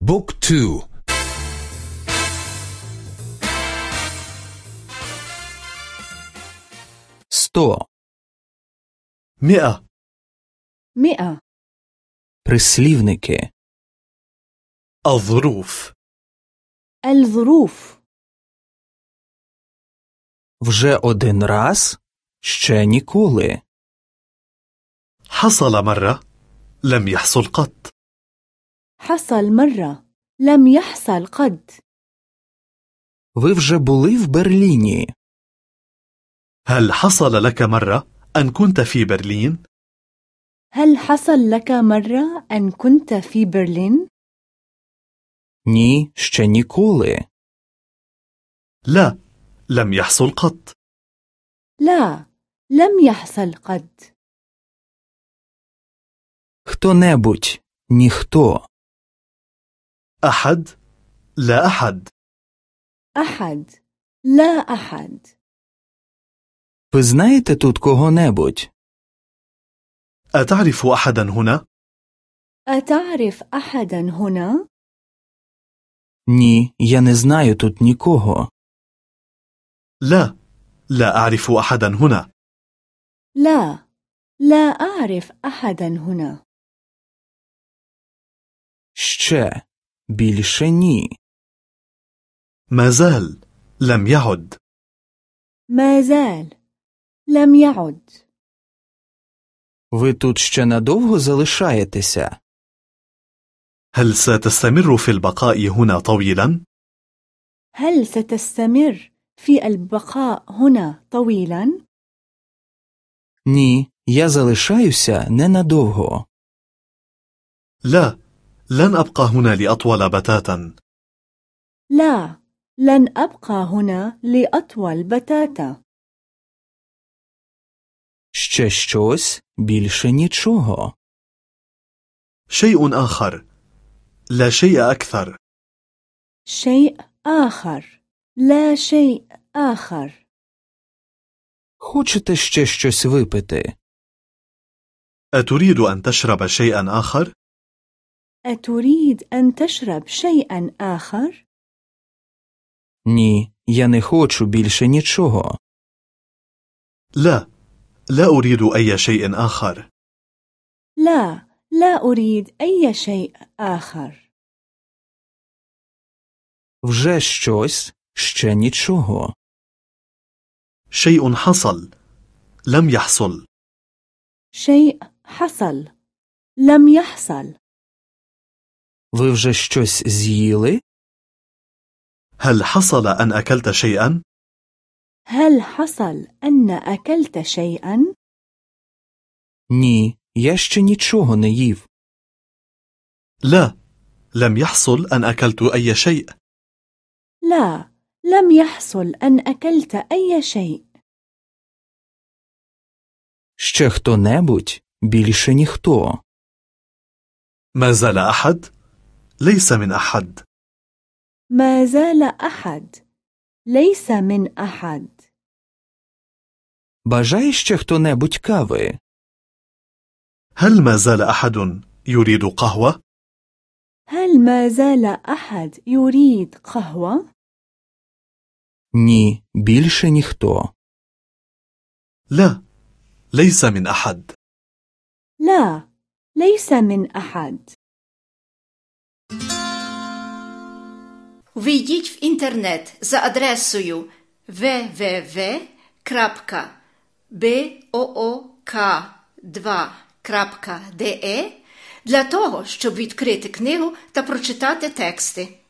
بوك تو сто مئة مئة прислівники, الظروف الظروف вже один раз, ще ніколи. حصل مرة لم يحصل قط حصل مرة لم يحصل قد Ви вже були в Берліні. هل حصل لك مرة أن كنت في برلين؟ هل حصل لك مرة أن كنت في برلين؟ Ні, ще ніколи. لا لم يحصل قط لا لم يحصل قد Хто-небудь, ніхто. أحد لا أحد أحد لا أحد Ви знаєте тут кого-небудь? أتعرف أحدا هنا؟ أتعرف أحدا هنا؟ Ні, я не знаю тут нікого. لا لا أعرف أحدا هنا لا لا أعرف أحدا هنا Ще. Більше ні. ما زال لم يعد ما زال لم يعد Ви тут ще надовго залишаєтеся? هل ستستمر في البقاء هنا طويلا؟ هل ستستمر في البقاء هنا طويلا؟ Ні, я залишаюся ненадовго. لا لن أبقى هنا لأطول بتاتا لا لن أبقى هنا لأطول بتاتا Ще щось, більше нічого. شيء آخر لا شيء أكثر شيء آخر لا شيء آخر Хочете ще щось випити? أتريد أن تشرب شيئا آخر؟ أتريد أن تشرب شيئا آخر؟ Ні, я не хочу більше нічого. لا لا أريد أي شيء آخر لا لا أريد أي شيء آخر Вже щось, ще нічого. شيء حصل لم يحصل شيء حصل لم يحصل Ви вже щось з'їли? هل حصل أن أكلت شيئا؟ هل حصل أن أكلت شيئا؟ Ні, я ще нічого не їв. لا لم يحصل أن أكلت أي شيء لا لم يحصل أن أكلت أي شيء Ще хто-небудь, більше ніхто. ما زال أحد؟ ليس من أحد ما زال أحد ليس من أحد Бажає ще хто-небудь кави? هل ما زال أحد يريد قهوة؟ هل ما زال أحد يريد قهوة؟ Ні, більше ніхто. لا ليس من أحد لا ليس من أحد Ввійдіть в інтернет за адресою www.book2.de для того, щоб відкрити книгу та прочитати тексти.